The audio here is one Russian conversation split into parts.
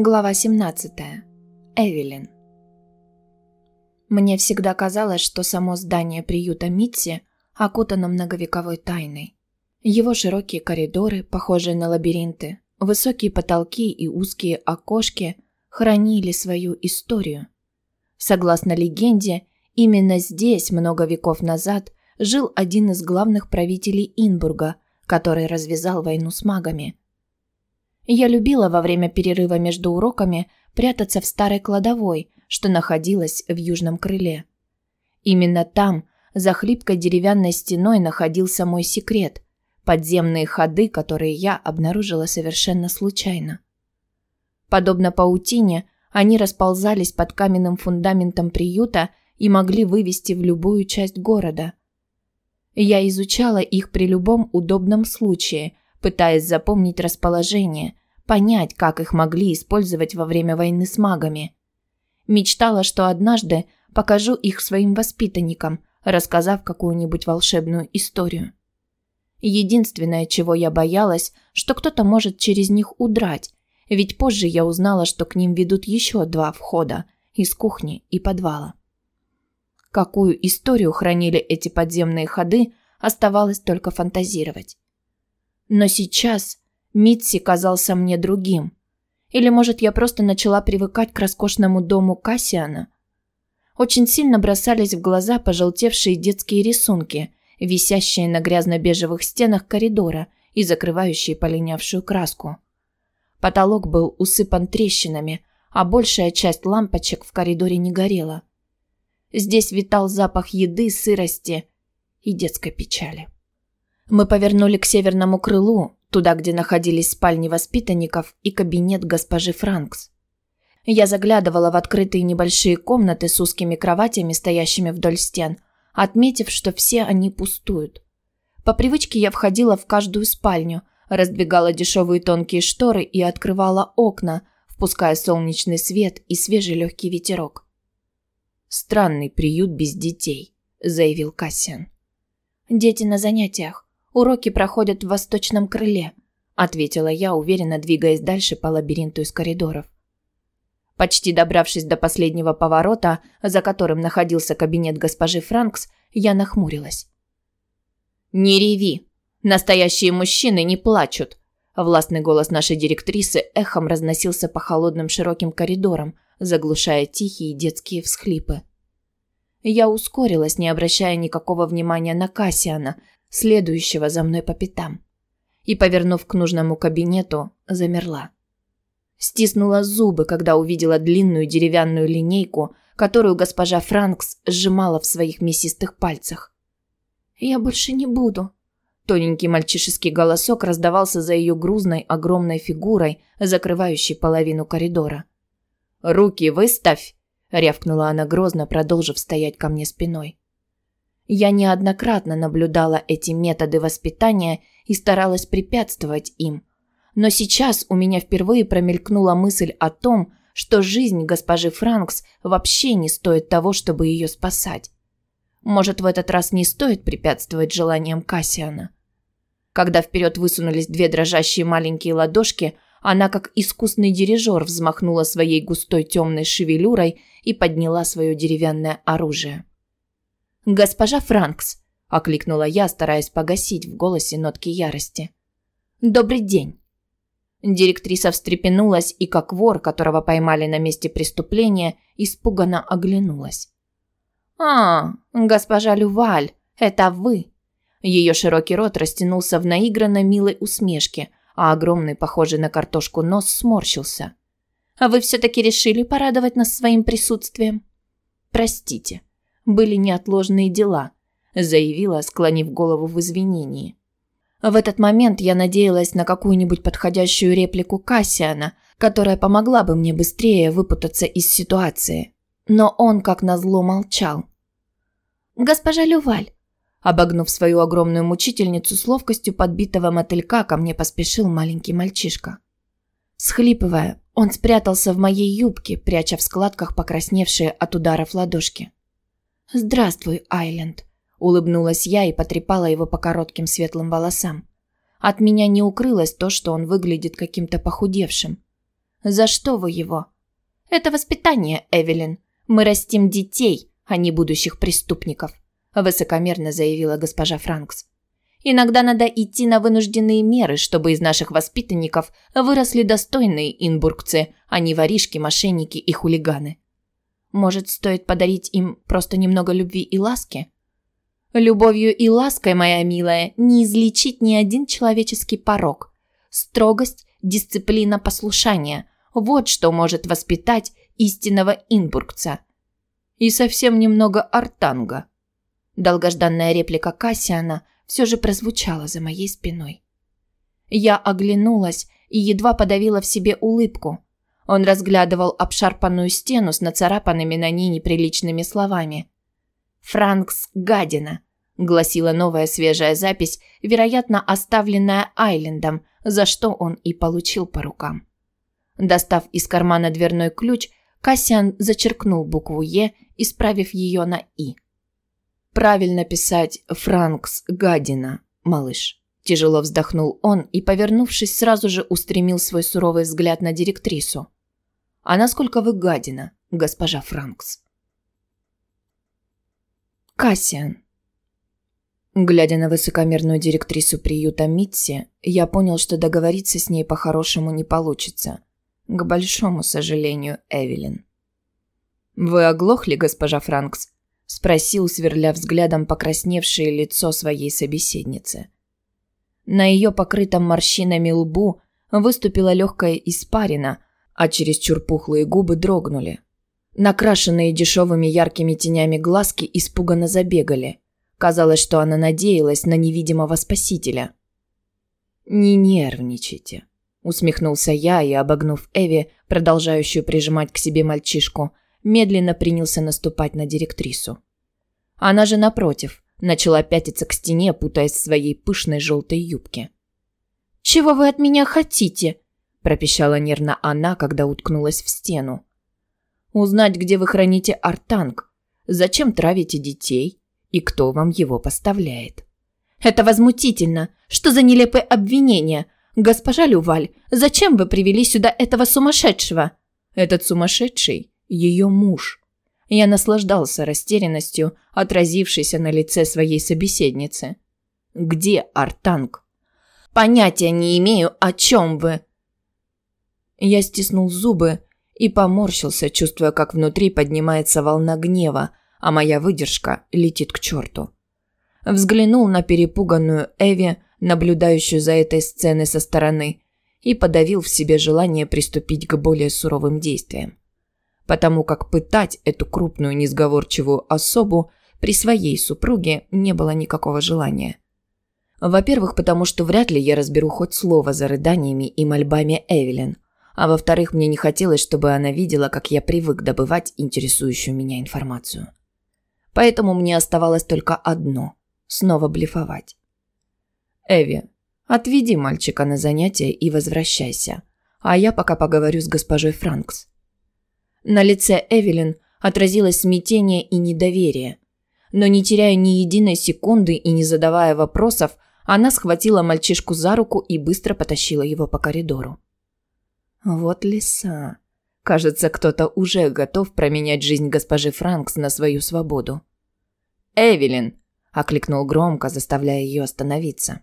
Глава 17. Эвелин. Мне всегда казалось, что само здание приюта Митси окутано многовековой тайной. Его широкие коридоры, похожие на лабиринты, высокие потолки и узкие окошки хранили свою историю. Согласно легенде, именно здесь много веков назад жил один из главных правителей Инбурга, который развязал войну с магами – я любила во время перерыва между уроками прятаться в старой кладовой, что находилась в южном крыле. Именно там, за хлипкой деревянной стеной, находился мой секрет – подземные ходы, которые я обнаружила совершенно случайно. Подобно паутине, они расползались под каменным фундаментом приюта и могли вывести в любую часть города. Я изучала их при любом удобном случае, пытаясь запомнить расположение, понять, как их могли использовать во время войны с магами. Мечтала, что однажды покажу их своим воспитанникам, рассказав какую-нибудь волшебную историю. Единственное, чего я боялась, что кто-то может через них удрать, ведь позже я узнала, что к ним ведут еще два входа из кухни и подвала. Какую историю хранили эти подземные ходы, оставалось только фантазировать. Но сейчас Митси казался мне другим. Или, может, я просто начала привыкать к роскошному дому Кассиана? Очень сильно бросались в глаза пожелтевшие детские рисунки, висящие на грязно-бежевых стенах коридора и закрывающие полинявшую краску. Потолок был усыпан трещинами, а большая часть лампочек в коридоре не горела. Здесь витал запах еды, сырости и детской печали. Мы повернули к северному крылу, туда, где находились спальни воспитанников и кабинет госпожи Франкс. Я заглядывала в открытые небольшие комнаты с узкими кроватями, стоящими вдоль стен, отметив, что все они пустуют. По привычке я входила в каждую спальню, раздвигала дешевые тонкие шторы и открывала окна, впуская солнечный свет и свежий легкий ветерок. «Странный приют без детей», – заявил Кассиан. «Дети на занятиях. Уроки проходят в восточном крыле, ответила я, уверенно двигаясь дальше по лабиринту из коридоров. Почти добравшись до последнего поворота, за которым находился кабинет госпожи Франкс, я нахмурилась. «Не реви! Настоящие мужчины не плачут!» Властный голос нашей директрисы эхом разносился по холодным широким коридорам, заглушая тихие детские всхлипы. Я ускорилась, не обращая никакого внимания на Кассиана, следующего за мной по пятам. И, повернув к нужному кабинету, замерла. Стиснула зубы, когда увидела длинную деревянную линейку, которую госпожа Франкс сжимала в своих мясистых пальцах. «Я больше не буду». Тоненький мальчишеский голосок раздавался за ее грузной огромной фигурой, закрывающей половину коридора. «Руки выставь!» – рявкнула она грозно, продолжив стоять ко мне спиной. Я неоднократно наблюдала эти методы воспитания и старалась препятствовать им. Но сейчас у меня впервые промелькнула мысль о том, что жизнь госпожи Франкс вообще не стоит того, чтобы ее спасать. Может, в этот раз не стоит препятствовать желаниям Кассиана. Когда вперед высунулись две дрожащие маленькие ладошки, она, как искусный дирижер, взмахнула своей густой темной шевелюрой и подняла свое деревянное оружие. «Госпожа Франкс», – окликнула я, стараясь погасить в голосе нотки ярости. «Добрый день». Директриса встрепенулась и, как вор, которого поймали на месте преступления, испуганно оглянулась. «А, госпожа Люваль, это вы!» Ее широкий рот растянулся в наигранно милой усмешке, а огромный, похожий на картошку, нос сморщился. «А вы все-таки решили порадовать нас своим присутствием?» «Простите, были неотложные дела», – заявила, склонив голову в извинении. В этот момент я надеялась на какую-нибудь подходящую реплику Кассиана, которая помогла бы мне быстрее выпутаться из ситуации. Но он, как назло, молчал. «Госпожа Люваль», обогнув свою огромную мучительницу с ловкостью подбитого мотылька, ко мне поспешил маленький мальчишка. Схлипывая, он спрятался в моей юбке, пряча в складках покрасневшие от ударов ладошки. «Здравствуй, Айленд», – улыбнулась я и потрепала его по коротким светлым волосам. От меня не укрылось то, что он выглядит каким-то похудевшим. За что вы его?» «Это воспитание, Эвелин. Мы растим детей, а не будущих преступников», высокомерно заявила госпожа Франкс. Иногда надо идти на вынужденные меры, чтобы из наших воспитанников выросли достойные инбургцы, а не воришки, мошенники и хулиганы. Может, стоит подарить им просто немного любви и ласки? Любовью и лаской, моя милая, не излечить ни один человеческий порог. Строгость, дисциплина, послушание – вот что может воспитать истинного инбургца. И совсем немного артанга. Долгожданная реплика Кассиана все же прозвучала за моей спиной. Я оглянулась и едва подавила в себе улыбку. Он разглядывал обшарпанную стену с нацарапанными на ней неприличными словами. «Франкс гадина», – гласила новая свежая запись, вероятно, оставленная Айлендом, за что он и получил по рукам. Достав из кармана дверной ключ, Кассиан зачеркнул букву «Е», исправив ее на «И». «Правильно писать «Франкс Гадина», малыш». Тяжело вздохнул он и, повернувшись, сразу же устремил свой суровый взгляд на директрису. «А насколько вы гадина, госпожа Франкс?» Кассиан. Глядя на высокомерную директрису приюта Митси, я понял, что договориться с ней по-хорошему не получится. К большому сожалению, Эвелин. «Вы оглохли, госпожа Франкс?» – спросил, сверля взглядом покрасневшее лицо своей собеседницы. На ее покрытом морщинами лбу выступила легкая испарина, а чересчур пухлые губы дрогнули. Накрашенные дешевыми яркими тенями глазки испуганно забегали. Казалось, что она надеялась на невидимого спасителя. «Не нервничайте», усмехнулся я и, обогнув Эви, продолжающую прижимать к себе мальчишку, медленно принялся наступать на директрису. Она же напротив, начала пятиться к стене, путаясь в своей пышной желтой юбке. «Чего вы от меня хотите?» – пропищала нервно она, когда уткнулась в стену. «Узнать, где вы храните артанг, зачем травите детей и кто вам его поставляет». «Это возмутительно! Что за нелепые обвинения? «Госпожа Люваль, зачем вы привели сюда этого сумасшедшего?» «Этот сумасшедший – ее муж». Я наслаждался растерянностью, отразившейся на лице своей собеседницы. «Где Артанг?» «Понятия не имею, о чем вы!» Я стиснул зубы и поморщился, чувствуя, как внутри поднимается волна гнева, а моя выдержка летит к черту. Взглянул на перепуганную Эви, наблюдающую за этой сценой со стороны, и подавил в себе желание приступить к более суровым действиям. Потому как пытать эту крупную несговорчивую особу при своей супруге не было никакого желания. Во-первых, потому что вряд ли я разберу хоть слово за рыданиями и мольбами Эвелин, а во-вторых, мне не хотелось, чтобы она видела, как я привык добывать интересующую меня информацию. Поэтому мне оставалось только одно – снова блефовать. Эви, отведи мальчика на занятия и возвращайся, а я пока поговорю с госпожой Франкс. На лице Эвелин отразилось смятение и недоверие. Но не теряя ни единой секунды и не задавая вопросов, она схватила мальчишку за руку и быстро потащила его по коридору. Вот лиса. Кажется, кто-то уже готов променять жизнь госпожи Франкс на свою свободу. «Эвелин!» – окликнул громко, заставляя ее остановиться.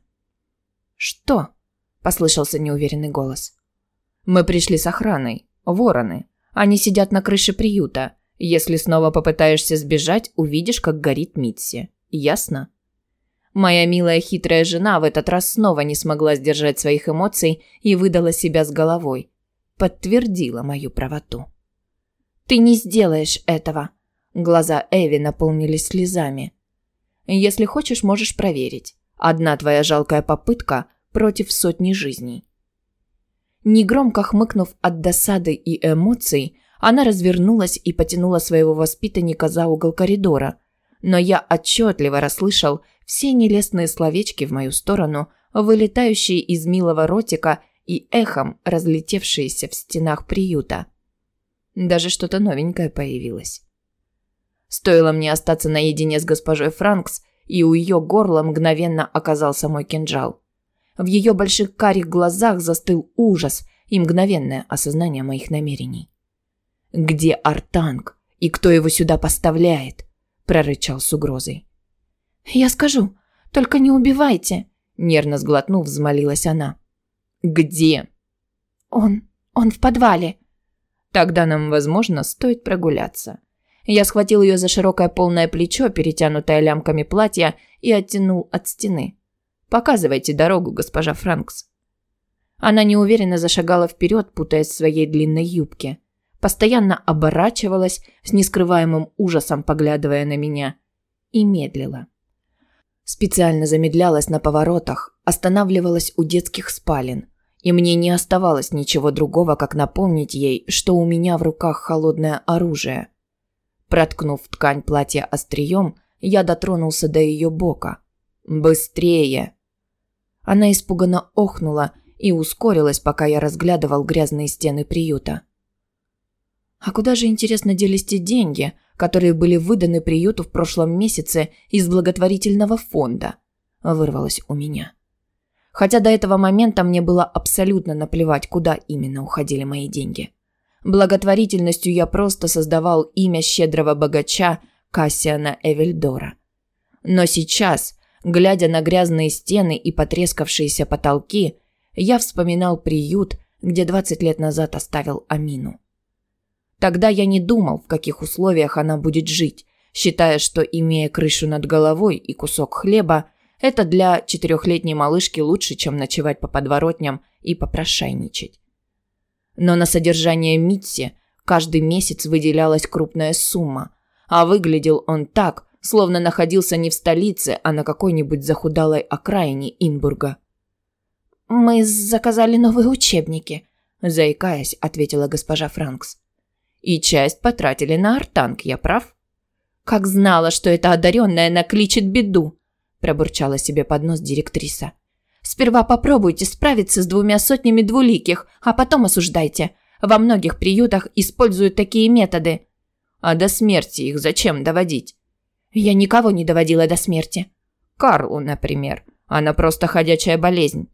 «Что?» – послышался неуверенный голос. «Мы пришли с охраной. Вороны. Они сидят на крыше приюта. Если снова попытаешься сбежать, увидишь, как горит Митси. Ясно?» Моя милая хитрая жена в этот раз снова не смогла сдержать своих эмоций и выдала себя с головой. Подтвердила мою правоту. «Ты не сделаешь этого!» Глаза Эви наполнились слезами. «Если хочешь, можешь проверить. Одна твоя жалкая попытка против сотни жизней. Негромко хмыкнув от досады и эмоций, она развернулась и потянула своего воспитанника за угол коридора, но я отчетливо расслышал все нелестные словечки в мою сторону, вылетающие из милого ротика и эхом разлетевшиеся в стенах приюта. Даже что-то новенькое появилось. Стоило мне остаться наедине с госпожой Франкс, и у ее горла мгновенно оказался мой кинжал. В ее больших карих глазах застыл ужас, и мгновенное осознание моих намерений. «Где Артанг? И кто его сюда поставляет?» – прорычал с угрозой. «Я скажу, только не убивайте!» – нервно сглотнув, взмолилась она. «Где?» «Он... он в подвале». «Тогда нам, возможно, стоит прогуляться». Я схватил ее за широкое полное плечо, перетянутое лямками платья, и оттянул от стены. «Показывайте дорогу, госпожа Франкс». Она неуверенно зашагала вперед, путаясь в своей длинной юбке. Постоянно оборачивалась, с нескрываемым ужасом поглядывая на меня. И медлила. Специально замедлялась на поворотах, останавливалась у детских спален. И мне не оставалось ничего другого, как напомнить ей, что у меня в руках холодное оружие. Проткнув ткань платья острием, я дотронулся до ее бока. «Быстрее!» Она испуганно охнула и ускорилась, пока я разглядывал грязные стены приюта. А куда же, интересно, делись те деньги, которые были выданы приюту в прошлом месяце из благотворительного фонда? Вырвалось у меня. Хотя до этого момента мне было абсолютно наплевать, куда именно уходили мои деньги. Благотворительностью я просто создавал имя щедрого богача Кассиана Эвельдора. Но сейчас, глядя на грязные стены и потрескавшиеся потолки, я вспоминал приют, где 20 лет назад оставил Амину. Тогда я не думал, в каких условиях она будет жить, считая, что, имея крышу над головой и кусок хлеба, это для четырехлетней малышки лучше, чем ночевать по подворотням и попрошайничать. Но на содержание Митси каждый месяц выделялась крупная сумма, а выглядел он так, словно находился не в столице, а на какой-нибудь захудалой окраине Инбурга. «Мы заказали новые учебники», – заикаясь, ответила госпожа Франкс. «И часть потратили на артанг, я прав?» «Как знала, что эта одаренная накличет беду», – пробурчала себе под нос директриса. «Сперва попробуйте справиться с двумя сотнями двуликих, а потом осуждайте. Во многих приютах используют такие методы». «А до смерти их зачем доводить?» «Я никого не доводила до смерти». «Карлу, например. Она просто ходячая болезнь.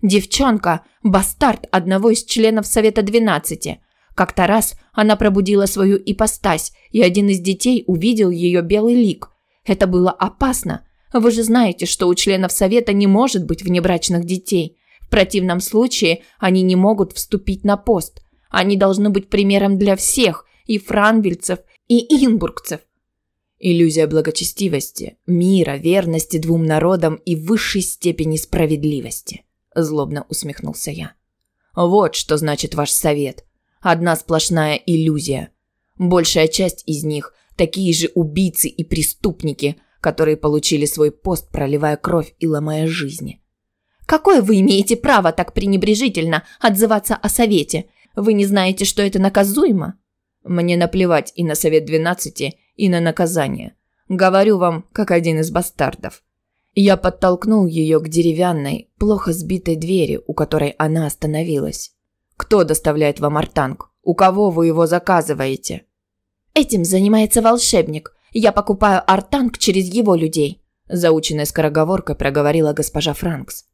Девчонка – бастард одного из членов Совета двенадцати. Как-то раз она пробудила свою ипостась, и один из детей увидел ее белый лик. Это было опасно. Вы же знаете, что у членов Совета не может быть внебрачных детей. В противном случае они не могут вступить на пост. Они должны быть примером для всех, и франвельцев, и инбургцев. Иллюзия благочестивости, мира, верности двум народам и высшей степени справедливости злобно усмехнулся я. Вот что значит ваш совет. Одна сплошная иллюзия. Большая часть из них такие же убийцы и преступники, которые получили свой пост, проливая кровь и ломая жизни. Какое вы имеете право так пренебрежительно отзываться о совете? Вы не знаете, что это наказуемо? Мне наплевать и на совет двенадцати, и на наказание. Говорю вам, как один из бастардов. Я подтолкнул ее к деревянной, плохо сбитой двери, у которой она остановилась. «Кто доставляет вам артанг? У кого вы его заказываете?» «Этим занимается волшебник. Я покупаю артанг через его людей», заученной скороговоркой проговорила госпожа Франкс.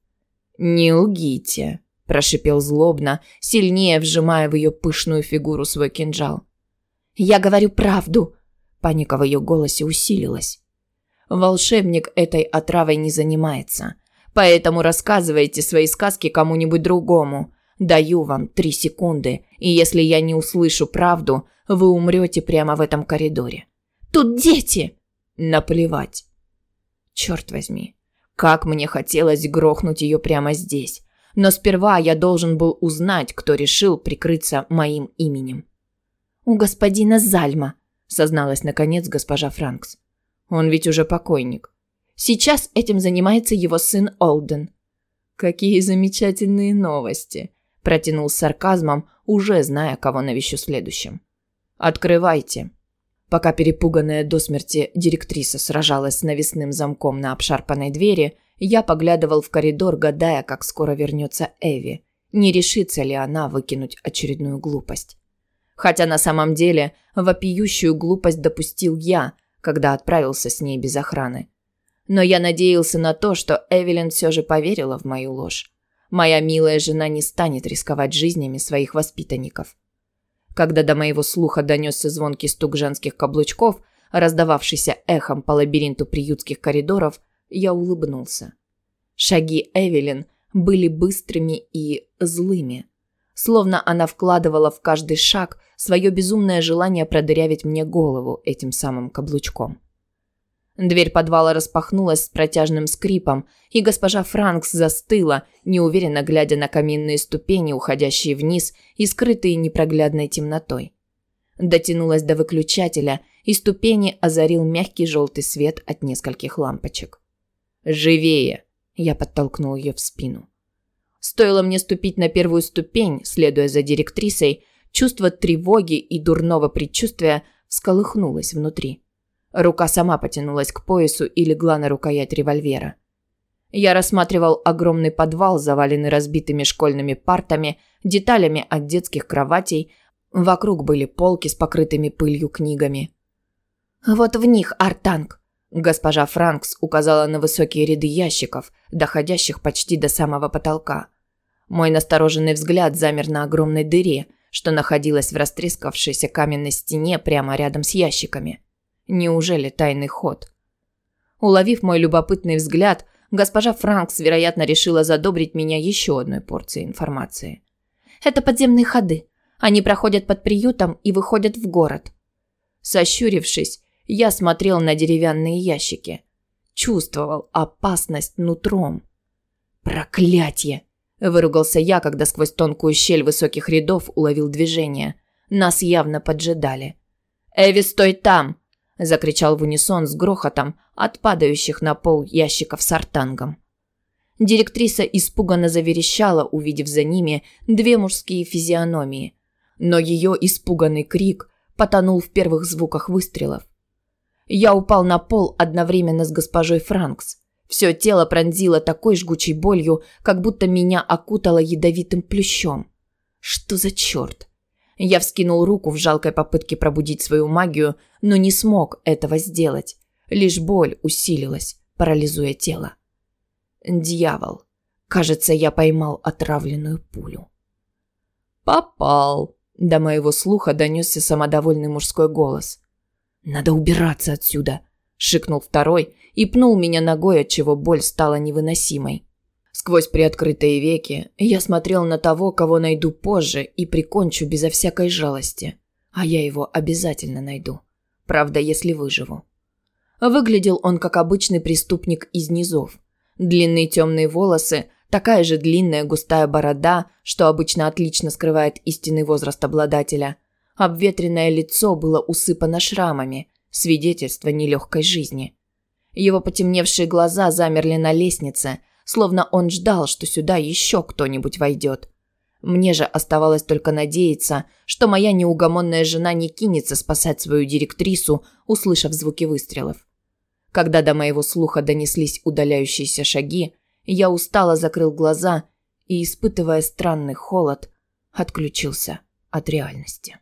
«Не лгите», – прошипел злобно, сильнее вжимая в ее пышную фигуру свой кинжал. «Я говорю правду», – паника в ее голосе усилилась. Волшебник этой отравой не занимается. Поэтому рассказывайте свои сказки кому-нибудь другому. Даю вам три секунды, и если я не услышу правду, вы умрете прямо в этом коридоре. Тут дети! Наплевать. Черт возьми, как мне хотелось грохнуть ее прямо здесь. Но сперва я должен был узнать, кто решил прикрыться моим именем. «У господина Зальма», – созналась наконец госпожа Франкс. Он ведь уже покойник. Сейчас этим занимается его сын Олден. Какие замечательные новости, протянул с сарказмом, уже зная, кого навещу следующим. Открывайте. Пока перепуганная до смерти директриса сражалась с навесным замком на обшарпанной двери, я поглядывал в коридор, гадая, как скоро вернется Эви. Не решится ли она выкинуть очередную глупость? Хотя на самом деле вопиющую глупость допустил я, когда отправился с ней без охраны. Но я надеялся на то, что Эвелин все же поверила в мою ложь. Моя милая жена не станет рисковать жизнями своих воспитанников. Когда до моего слуха донесся звонкий стук женских каблучков, раздававшийся эхом по лабиринту приютских коридоров, я улыбнулся. Шаги Эвелин были быстрыми и злыми. Словно она вкладывала в каждый шаг свое безумное желание продырявить мне голову этим самым каблучком. Дверь подвала распахнулась с протяжным скрипом, и госпожа Франкс застыла, неуверенно глядя на каминные ступени, уходящие вниз и скрытые непроглядной темнотой. Дотянулась до выключателя, и ступени озарил мягкий желтый свет от нескольких лампочек. «Живее!» – я подтолкнул ее в спину. Стоило мне ступить на первую ступень, следуя за директрисой, чувство тревоги и дурного предчувствия всколыхнулось внутри. Рука сама потянулась к поясу и легла на рукоять револьвера. Я рассматривал огромный подвал, заваленный разбитыми школьными партами, деталями от детских кроватей. Вокруг были полки с покрытыми пылью книгами. «Вот в них, Артанг!» Госпожа Франкс указала на высокие ряды ящиков, доходящих почти до самого потолка. Мой настороженный взгляд замер на огромной дыре, что находилась в растрескавшейся каменной стене прямо рядом с ящиками. Неужели тайный ход? Уловив мой любопытный взгляд, госпожа Франкс, вероятно, решила задобрить меня еще одной порцией информации. Это подземные ходы. Они проходят под приютом и выходят в город. Сощурившись, я смотрел на деревянные ящики. Чувствовал опасность нутром. «Проклятье!» – выругался я, когда сквозь тонкую щель высоких рядов уловил движение. Нас явно поджидали. «Эви, стой там!» Закричал в унисон с грохотом от падающих на пол ящиков с артангом. Директриса испуганно заверещала, увидев за ними две мужские физиономии, но ее испуганный крик потонул в первых звуках выстрелов. Я упал на пол одновременно с госпожой Франкс. Все тело пронзило такой жгучей болью, как будто меня окутало ядовитым плющом. Что за черт? Я вскинул руку в жалкой попытке пробудить свою магию, но не смог этого сделать. Лишь боль усилилась, парализуя тело. Дьявол. Кажется, я поймал отравленную пулю. Попал. До моего слуха донесся самодовольный мужской голос. Надо убираться отсюда, шикнул второй и пнул меня ногой, от чего боль стала невыносимой. Сквозь приоткрытые веки я смотрел на того, кого найду позже и прикончу безо всякой жалости. А я его обязательно найду. Правда, если выживу. Выглядел он как обычный преступник из низов. Длинные темные волосы, такая же длинная густая борода, что обычно отлично скрывает истинный возраст обладателя. Обветренное лицо было усыпано шрамами, свидетельство нелегкой жизни. Его потемневшие глаза замерли на лестнице – словно он ждал, что сюда еще кто-нибудь войдет. Мне же оставалось только надеяться, что моя неугомонная жена не кинется спасать свою директрису, услышав звуки выстрелов. Когда до моего слуха донеслись удаляющиеся шаги, я устало закрыл глаза и, испытывая странный холод, отключился от реальности.